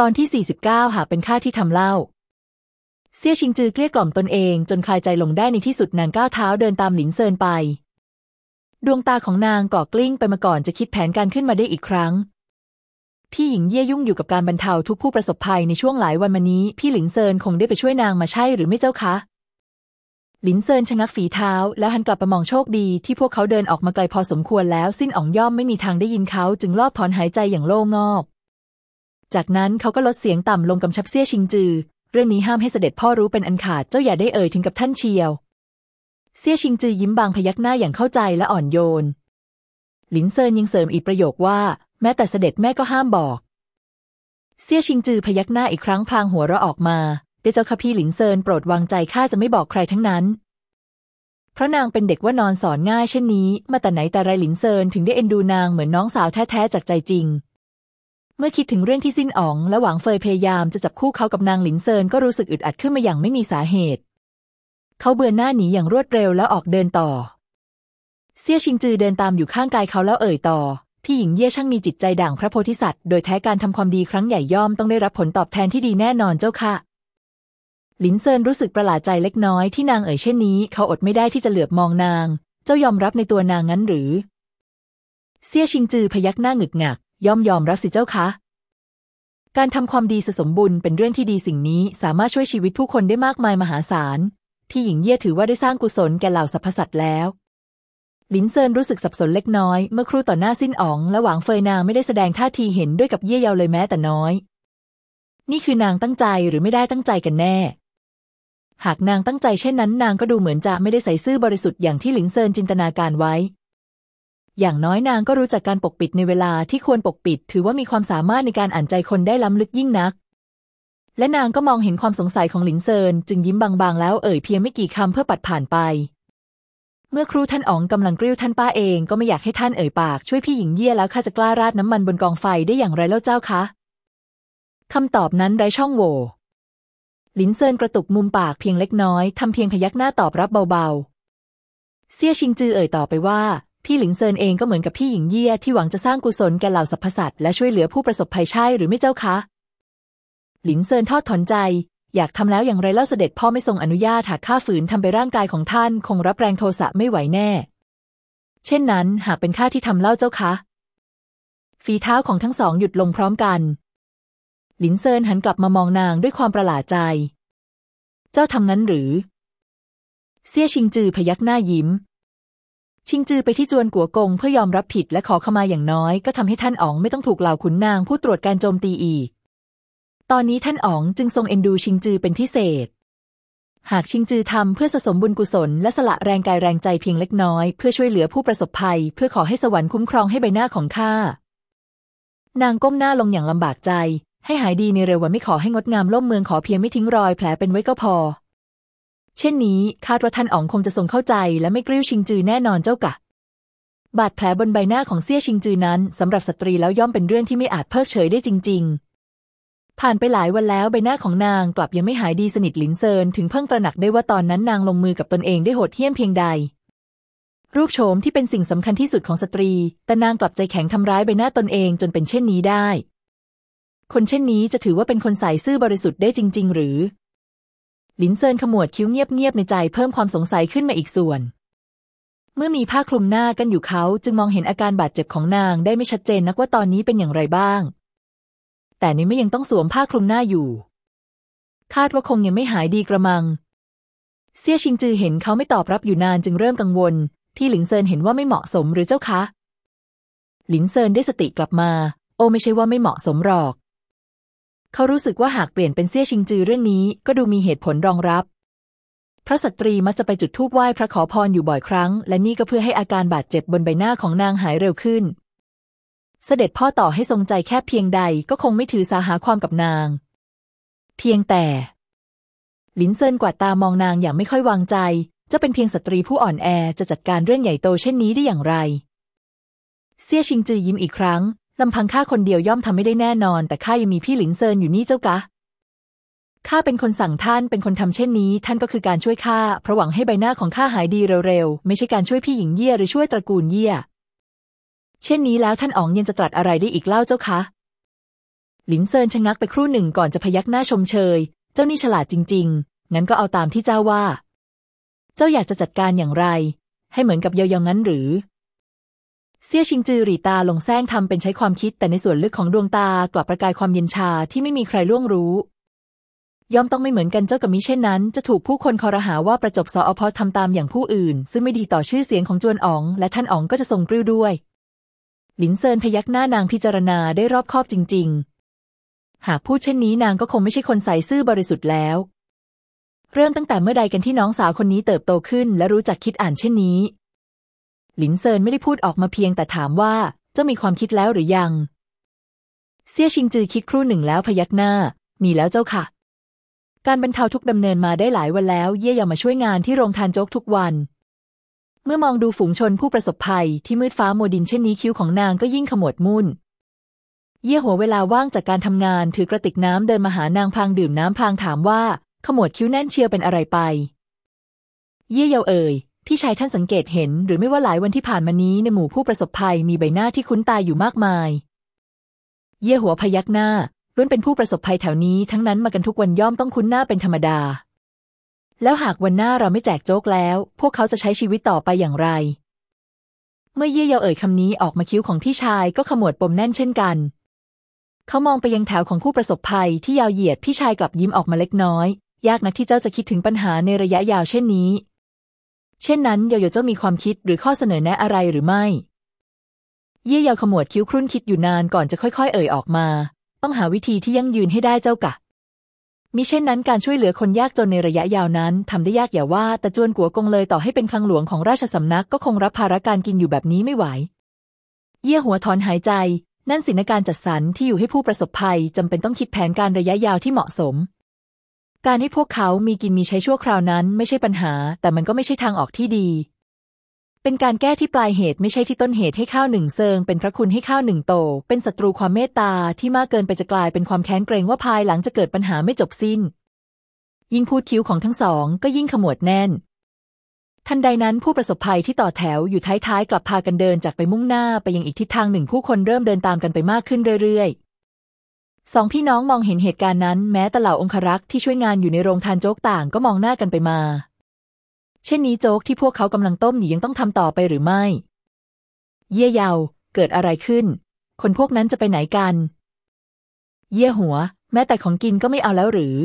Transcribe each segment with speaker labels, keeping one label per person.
Speaker 1: ตอนที่ 49 หากเป็นข้าที่ทำเล่า เซี่ยชิงจือเกลี้ยกล่อมตนเองจนคลายใจลงได้ในที่สุดนางก้าวเท้าเดินตามหลินเซินไป ดวงตาของนางกรอกกลิ้งไปมาก่อนจะคิดแผนการขึ้นมาได้อีกครั้ง พี่หญิงเย่ยุ่งอยู่กับการบรรเทาทุกข์ผู้ประสบภัยในช่วงหลายวันมานี้ พี่หลินเซินคงได้ไปช่วยนางมาใช่หรือไม่เจ้าคะหลินเซินชะงักฝีเท้า แล้วหันกลับไปมองโชคดีที่พวกเขาเดินออกมาไกลพอสมควรแล้วซิ่นอ๋องย่อมไม่มีทางได้ยินเขาจึงลอบถอนหายใจอย่างโล่งอก จากนั้นเขาก็ลดเสียงต่ำลงกำชับเซี่ยชิงจือ เรื่องนี้ห้ามให้เสด็จพ่อรู้เป็นอันขาดเจ้าอย่าได้เอ่ยถึงกับท่านเชียวเซี่ยชิงจือยิ้มบางพยักหน้าอย่างเข้าใจและอ่อนโยน หลินเซินยังเสริมอีกประโยคว่า แม้แต่เสด็จแม่ก็ห้ามบอกเซี่ยชิงจือพยักหน้าอีกครั้งพลางหัวเราะออกมาได้เจ้าค่ะพี่หลินเซินโปรดวางใจข้าจะไม่บอกใครทั้งนั้นเพราะนางเป็นเด็กว่านอนสอนง่ายเช่นนี้ มาแต่ไหนแต่ไรหลินเซินถึงได้เอ็นดูนางเหมือนน้องสาวแท้ๆจากใจจริง เมื่อคิดถึงเรื่องที่สิ้นอ๋อง และหวังเฟยพยายามจะจับคู่เขากับนางหลินเซินก็รู้สึกอึดอัดขึ้นมาอย่างไม่มีสาเหตุ เขาเบือนหน้าหนีอย่างรวดเร็วแล้วออกเดินต่อ เซี่ยชิงจือเดินตามอยู่ข้างกายเขาแล้วเอ่ยต่อ ที่หญิงเย่ช่างมีจิตใจด่างพระโพธิสัตว์ โดยแท้การทำความดีครั้งใหญ่ย่อมต้องได้รับผลตอบแทนที่ดีแน่นอนเจ้าค่ะหลินเซินรู้สึกประหลาดใจเล็กน้อยที่นางเอ่ยเช่นนี้ เขาอดไม่ได้ที่จะเหลือบมองนาง เจ้ายอมรับในตัวนางงั้นหรือ เซี่ยชิงจือพยักหน้าหงึกหงัก ย่อมยอมรับสิเจ้าคะ การทำความดีสะสมบุญเป็นเรื่องที่ดีสิ่งนี้สามารถช่วยชีวิตผู้คนได้มากมายมหาศาล ที่หญิงเย่ถือว่าได้สร้างกุศลแก่เหล่าสรรพสัตว์แล้วลินเซินรู้สึกสับสนเล็กน้อย เมื่อครู่ต่อหน้าสิ้นอ๋อง และหวางเฟยนางไม่ได้แสดงท่าทีเห็นด้วยกับเย่เยาเลยแม้แต่น้อย นี่คือนางตั้งใจหรือไม่ได้ตั้งใจกันแน่ หากนางตั้งใจเช่นนั้น นางก็ดูเหมือนจะไม่ได้ใส่ซื่อบริสุทธิ์อย่างที่หลินเซินจินตนาการไว้ อย่างน้อยนางก็รู้จักการปกปิดในเวลาที่ควรปกปิด ถือว่ามีความสามารถในการอ่านใจคนได้ล้ำลึกยิ่งนัก และนางก็มองเห็นความสงสัยของหลินเซิน จึงยิ้มบางๆ แล้วเอ่ยเพียงไม่กี่คำเพื่อปัดผ่านไป เมื่อครูท่านอ๋องกำลังกริ้วท่านป้าเองก็ไม่อยากให้ท่านเอ่ยปากช่วยพี่หญิงเยี่ยแล้วข้าจะกล้าราดน้ำมันบนกองไฟได้อย่างไรแล้วเจ้าคะคำตอบนั้นไร้ช่องโหว่หลินเซินกระตุกมุมปากเพียงเล็กน้อยทำเพียงพยักหน้าตอบรับเบาๆ เซี่ยชิงจือเอ่ยต่อไปว่า พี่หลินเซินเองก็เหมือนกับพี่หญิงเยี่ยที่หวังจะสร้างกุศลแก่เหล่าสรรพสัตว์และช่วยเหลือผู้ประสบภัยใช่หรือไม่เจ้าคะ หลินเซินทอดถอนใจ อยากทำแล้วอย่างไรเล่าเสด็จพ่อไม่ทรงอนุญาตหากข้าฝืนทำไปร่างกายของท่าน คงรับแรงโทสะไม่ไหวแน่ เช่นนั้นหากเป็นข้าที่ทำเล่าเจ้าคะ ฝีเท้าของทั้งสองหยุดลงพร้อมกัน หลินเซินหันกลับมามองนางด้วยความประหลาดใจ เจ้าทำงั้นหรือ เซี่ยชิงจือพยักหน้ายิ้ม ชิงจือไปที่จวนกัวกงเพื่อยอมรับผิดและขอขมาอย่างน้อย ก็ทำให้ท่านอ๋องไม่ต้องถูกเหล่าขุนนางผู้ตรวจการโจมตีอีก ตอนนี้ท่านอ๋องจึงทรงเอ็นดูชิงจือเป็นพิเศษ หากชิงจือทำเพื่อสะสมบุญกุศล และสละแรงกายแรงใจเพียงเล็กน้อย เพื่อช่วยเหลือผู้ประสบภัย เพื่อขอให้สวรรค์คุ้มครองให้ใบหน้าของข้า นางก้มหน้าลงอย่างลำบากใจ ให้หายดีในเร็ววันไม่ขอให้งดงามล่มเมืองขอเพียงไม่ทิ้งรอยแผลเป็นไว้ก็พอ เช่นนี้คาดว่าท่านอ๋องคงจะทรงเข้าใจและไม่กริ้วชิงจือแน่นอนเจ้าค่ะ บาดแผลบนใบหน้าของเซี่ยชิงจือนั้นสำหรับสตรีแล้วย่อมเป็นเรื่องที่ไม่อาจเพิกเฉยได้จริง ๆ ผ่านไปหลายวันแล้วใบหน้าของนางกลับยังไม่หายดีสนิทหลินเซินถึงเพิ่งตระหนักได้ว่าตอนนั้นนางลงมือกับตนเองได้โหดเหี้ยมเพียงใด รูปโฉมที่เป็นสิ่งสำคัญที่สุดของสตรี แต่นางกลับใจแข็งทำร้ายใบหน้าตนเองจนเป็นเช่นนี้ได้ คนเช่นนี้จะถือว่าเป็นคนใส่ซื่อบริสุทธิ์ได้จริง ๆ หรือ หลินเซินขมวดคิ้วเงียบๆในใจเพิ่มความสงสัยขึ้นมาอีกส่วน เมื่อมีผ้าคลุมหน้ากันอยู่เขาจึงมองเห็นอาการบาดเจ็บของนางได้ไม่ชัดเจนนักว่าตอนนี้เป็นอย่างไรบ้าง แต่ในเมื่อยังต้องสวมผ้าคลุมหน้าอยู่ คาดว่าคงยังไม่หายดีกระมัง เซี่ยชิงจือเห็นเขาไม่ตอบรับอยู่นานจึงเริ่มกังวล พี่หลินเซินเห็นว่าไม่เหมาะสมหรือเจ้าคะ หลินเซินได้สติกลับมา โอ้ไม่ใช่ว่าไม่เหมาะสมหรอก เขารู้สึกว่าหากเปลี่ยนเป็นเซี่ยชิงจือเรื่องนี้ ก็ดูมีเหตุผลรองรับ เพราะสตรีมักจะไปจุดธูปไหว้พระขอพรอยู่บ่อยครั้ง และนี่ก็เพื่อให้อาการบาดเจ็บบนใบหน้าของนางหายเร็วขึ้น เสด็จพ่อต่อให้ทรงใจแคบเพียงใดก็คงไม่ถือสาหาความกับนาง เพียงแต่หลินเซินกวาดตามองนางอย่างไม่ค่อยวางใจจะเป็นเพียงสตรีผู้อ่อนแอจะจัดการเรื่องใหญ่โตเช่นนี้ได้อย่างไร เซี่ยชิงจือยิ้มอีกครั้ง ลำพังข้าคนเดียวย่อมทำไม่ได้แน่นอน แต่ข้ายังมีพี่หลินเซินอยู่นี่เจ้ากะข้าเป็นคนสั่งท่านเป็นคนทำเช่นนี้ ท่านก็คือการช่วยข้าเพราะหวังให้ใบหน้าของข้าหายดีเร็วๆ ไม่ใช่การช่วยพี่หญิงเยี่ยหรือช่วยตระกูลเยี่ยเช่นนี้แล้วท่านอ๋องยังจะตรัสอะไรได้อีกเล่าเจ้าคะหลินเซินชะงักไปครู่หนึ่งก่อนจะพยักหน้าชมเชย เจ้านี่ฉลาดจริง ๆ งั้นก็เอาตามที่เจ้าว่า เจ้าอยากจะจัดการอย่างไร ให้เหมือนกับเยาเยางั้นหรือ เสี่ยชิงจือหรีตาลงแซงทำเป็นใช้ความคิดแต่ในส่วนลึกของดวงตากลับประกายความเย็นชาที่ไม่มีใครล่วงรู้ ย่อมต้องไม่เหมือนกันเจ้ากับมิเช่นนั้น จะถูกผู้คนคอรหาว่าประจบสออพอทำตามอย่างผู้อื่น ซึ่งไม่ดีต่อชื่อเสียงของจวนอ๋อง และท่านอ๋องก็จะทรงกริ้วด้วย หลินเซินพยักหน้านางพิจารณาได้รอบคอบจริง ๆ หากพูดเช่นนี้นางก็คงไม่ใช่คนใส่ซื่อบริสุทธิ์แล้ว เริ่มตั้งแต่เมื่อใดกันที่น้องสาวคนนี้เติบโตขึ้น และรู้จักคิดอ่านเช่นนี้ หลินเซินไม่ได้พูดออกมาเพียงแต่ถามว่า เจ้ามีความคิดแล้วหรือยัง เซี่ยชิงจือคิดครู่หนึ่งแล้วพยักหน้า มีแล้วเจ้าค่ะ การบรรเทาทุกดำเนินมาได้หลายวันแล้ว เย่ยามาช่วยงานที่โรงทานโจ๊กทุกวัน เมื่อมองดูฝูงชนผู้ประสบภัยที่มืดฟ้าโมดินเช่นนี้คิ้วของนางก็ยิ่งขมวดมุ่นเย่หัวเวลาว่างจากการทำงานถือกระติกน้ำเดินมาหานางพางดื่มน้ำพางถามว่า ขมวดคิ้วแน่นเชียวเป็นอะไรไป เย่เยาเอ่ย พี่ชายท่านสังเกตเห็น หรือไม่ว่าหลายวันที่ผ่านมานี้ในหมู่ผู้ประสบภัยมีใบหน้าที่คุ้นตาอยู่มากมาย เย่หัวพยักหน้าล้วนเป็นผู้ประสบภัยแถวนี้ทั้งนั้นมากันทุกวันย่อมต้องคุ้นหน้าเป็นธรรมดา แล้วหากวันหน้าเราไม่แจกโจ๊กแล้ว พวกเขาจะใช้ชีวิตต่อไปอย่างไร เมื่อเย่เยาเอ่ยคำนี้ออกมาคิ้วของพี่ชายก็ขมวดปมแน่นเช่นกัน เขามองไปยังแถวของผู้ประสบภัยที่ยาวเหยียดพี่ชายกลับยิ้มออกมาเล็กน้อย ยากนักที่เจ้าจะคิดถึงปัญหาในระยะยาวเช่นนี้ เช่นนั้นเยาเยาเจ้ามีความคิดหรือข้อเสนอแนะอะไรหรือไม่ เย่เยาขมวดคิ้วครุ่นคิดอยู่นานก่อนจะค่อย ๆ เอ่ยออกมา ต้องหาวิธีที่ยั่งยืนให้ได้เจ้ากะมิเช่นนั้นการช่วยเหลือคนยากจนในระยะยาวนั้นทำได้ยากอย่าว่า แต่จวนกัวกงเลยต่อให้เป็นคลังหลวงของราชสำนักก็คงรับภาระการกินอยู่แบบนี้ไม่ไหว เย่หัวถอนหายใจ นั่นสินการจัดสรรที่อยู่ให้ผู้ประสบภัยจำเป็นต้องคิดแผนการระยะยาวที่เหมาะสม การให้พวกเขามีกินมีใช้ชั่วคราวนั้นไม่ใช่ปัญหา แต่มันก็ไม่ใช่ทางออกที่ดี เป็นการแก้ที่ปลายเหตุไม่ใช่ที่ต้นเหตุให้ข้าวหนึ่งเซิง เป็นพระคุณให้ข้าวหนึ่งโต เป็นศัตรูความเมตตาที่มากเกินไปจะกลายเป็นความแค้นเกรงว่าภายหลังจะเกิดปัญหาไม่จบสิ้น ยิ่งพูดคิ้วของทั้งสอง ก็ยิ่งขมวดแน่นทันใดนั้นผู้ประสบภัยที่ต่อแถวอยู่ท้ายๆ กลับพากันเดินจากไปมุ่งหน้าไปยังอีกทิศทางหนึ่งผู้คนเริ่มเดินตามกันไปมากขึ้นเรื่อยๆ สองพี่น้องมองเห็นเหตุการณ์นั้นแม้แต่เหล่าองครักษ์ที่ช่วยงานอยู่ในโรงทานโจ๊กต่างก็มองหน้ากันไปมา เช่นนี้โจ๊กที่พวกเขากำลังต้มอยู่ยังต้องทำต่อไปหรือไม่ เย่เยา เกิดอะไรขึ้น คนพวกนั้นจะไปไหนกัน เย่หัว แม้แต่ของกินก็ไม่เอาแล้วหรือ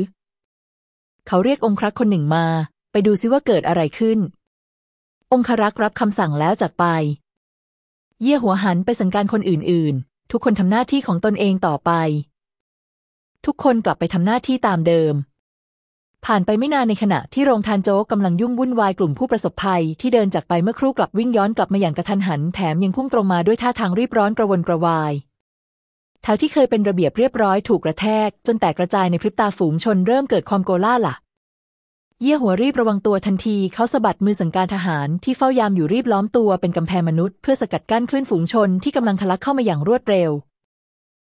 Speaker 1: เขาเรียกองครักษ์คนหนึ่งมา ไปดูซิว่าเกิดอะไรขึ้น องครักษ์รับคำสั่งแล้วจากไป เย่หัวหันไปสังการคนอื่นๆ ทุกคนทำหน้าที่ของตนเองต่อไป ทุกคนกลับไปทำหน้าที่ตามเดิม ผ่านไปไม่นานในขณะที่โรงทานโจ๊กกำลังยุ่งวุ่นวายกลุ่มผู้ประสบภัย ที่เดินจากไปเมื่อครู่กลับวิ่งย้อนกลับมาอย่างกระทันหัน แถมยังพุ่งตรงมาด้วยท่าทางรีบร้อนกระวนกระวายแถวที่เคยเป็นระเบียบเรียบร้อยถูกกระแทก จนแตกกระจายในพริบตาฝูงชนเริ่มเกิดความโกล่าหละเยี่ยหัวรีบระวังตัวทันทีเขาสะบัดมือสังการทหารที่เฝ้ายามอยู่รีบล้อมตัวเป็นกำแพงมนุษย์เพื่อสกัดกั้นคลื่นฝูงชนที่กำลังทะลักเข้ามาอย่างรวดเร็ว